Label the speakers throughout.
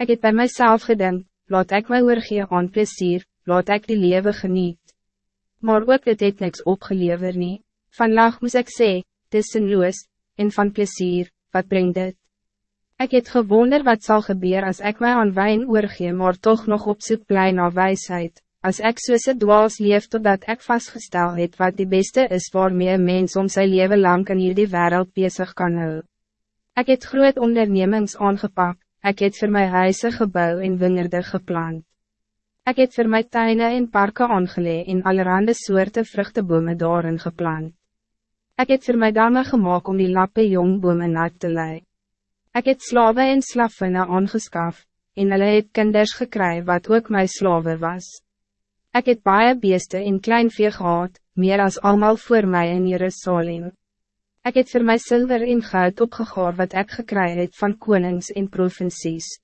Speaker 1: Ik het bij mijzelf gedink, laat ik my oorgee aan plezier, laat ik die leven geniet. Maar ook dit het niks opgelever nie. Van lach moes ek sê, dis sinloos, en van plezier, wat brengt dit? Ik het gewonder wat zal gebeuren als ik mij aan wijn oorgee, maar toch nog op zoek blij naar wijsheid. Als ik het dwaas leef totdat ik vastgesteld het wat die beste is waarmee een mens om zijn leven lang in hierdie wereld bezig kan hou. Ik het groot ondernemings aangepakt, ik het voor mijn huise gebouw en wingerde geplant. Ik het voor mijn tuinen en parken aangelegd en allerhande soorten vruchtenbomen daarin geplant. Ik het voor mijn damme gemaakt om die lappe jongbomen nat te leiden. Ik het slaven en slavinnen aangeskaf, en hulle het kinders gekry wat ook my slaven was. Ik het baie beeste en klein vee gehad, meer als allemaal voor mij in Jerusalem. Ik het voor mij zilver en goud opgegaar wat ik gekry het van konings en provincies.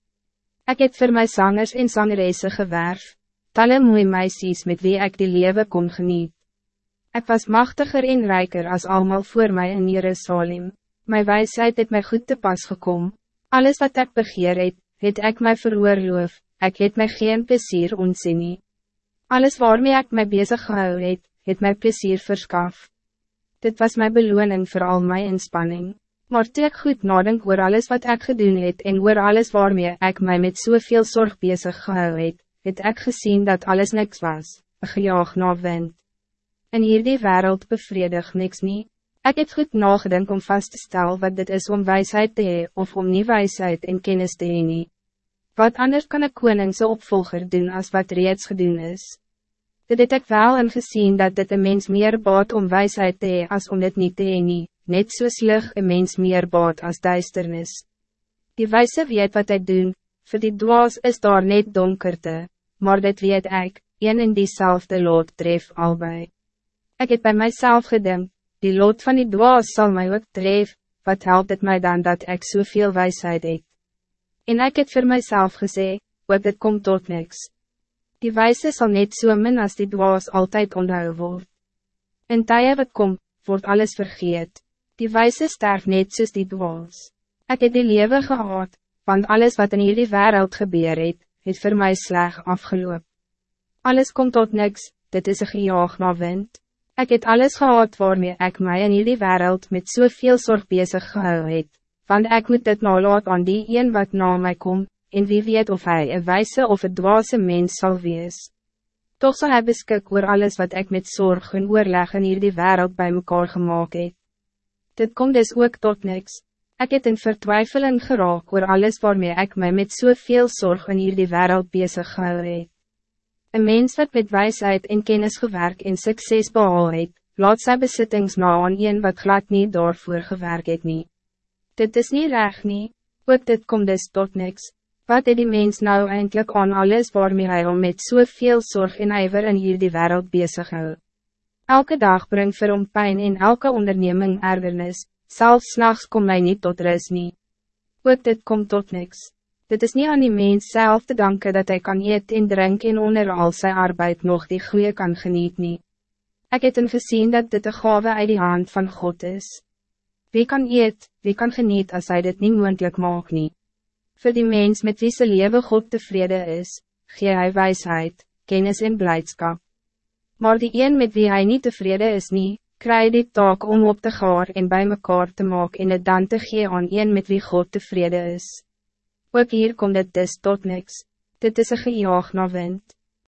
Speaker 1: Ik het voor mij zangers en zangeresse gewerf, talle mooie meisjes met wie ik die leven kon geniet. Ik was machtiger en rijker als allemaal voor mij in Jerusalem. Mijn wijsheid het mij goed te pas gekomen. Alles wat ik begeer het, het ik mij veroorloof, ik het mij geen plezier ontzien nie. Alles waarmee ik mij bezig gehou het, het mij plezier verskaf. Dit was mijn beloning voor al mijn inspanning. Maar toe ek goed nadenk oor alles wat ik gedoen het en oor alles waarmee ik mij met zoveel so zorg bezig gehou het, het ek gezien dat alles niks was, een gejaag na wind. In hierdie wereld bevredig niks niet. Ik heb goed nagedacht om vast te stellen wat dit is om wijsheid te hee, of om nie wijsheid en kennis te hee nie. Wat anders kan een koningse opvolger doen als wat reeds gedoen is? Dit het ek wel ingezien dat dit een mens meer baat om wijsheid te hee as om dit niet te hee nie, net so slig een mens meer baat als duisternis. Die wijze weet wat hij doen, voor die dwaas is daar net donkerte, maar dit weet ik, een in diezelfde lood tref albei. Ik heb bij mijzelf gedacht, die lot van die dwaas zal mij ook tref, wat helpt het mij dan dat ik zoveel so wijsheid heb? En ik het voor mijzelf gezegd, wat het komt tot niks. Die wijze zal niet zo so min als die dwaas altijd onthou word. In tye wat kom, wordt alles vergeet. Die wijze sterft net soos die dwaas. Ik heb die leven gehad, want alles wat in hierdie wereld gebeur het, het voor mij sleg afgeloop. Alles komt tot niks, dit is een gejaag na wind. Ik het alles gehad waarmee ik mij in jullie wereld met zoveel so zorg bezig gehou het, want ik moet dit nalaat aan die een wat na mij komt, en wie weet of hij een wijze of een dwaze mens zal wees. Toch zal hij beskik oor alles wat ik met zorg en oorleg in jullie wereld bij mekaar gemaakt het. Dit komt dus ook tot niks. Ik het in vertwijfeling geraak oor alles waarmee ik mij met zoveel zorg in jullie wereld bezig gehou het. Een mens wat met wijsheid en kennis gewerk en succes behaal het, laat sy besittings na aan een wat glad niet daarvoor gewerk het nie. Dit is niet reg nie, ook dit komt dus tot niks. Wat het die mens nou eindelijk aan alles waarmee hij om met soveel so zorg en ijver in hierdie wereld bezig hou? Elke dag brengt vir hom pijn en elke onderneming ergernis, zelfs s'nachts kom hij niet tot rust nie. Ook dit komt tot niks. Dit is niet aan die mens zelf te danken dat hij kan eten en drinken en onder al zijn arbeid nog die goede kan genieten. Ik heb hem gezien dat dit de gave uit die hand van God is. Wie kan eet, wie kan genieten als hij dit niet moeilijk mag niet. Voor die mens met wie zijn leven God tevreden is, gee hij wijsheid, kennis en blijdschap. Maar die een met wie hij niet tevreden is niet, krijgt die taak om op te gaan en bij mekaar te maken en het dan te gee aan een met wie God tevreden is. Ook hier komt het dus tot niks. Dit is een gejaag na wind.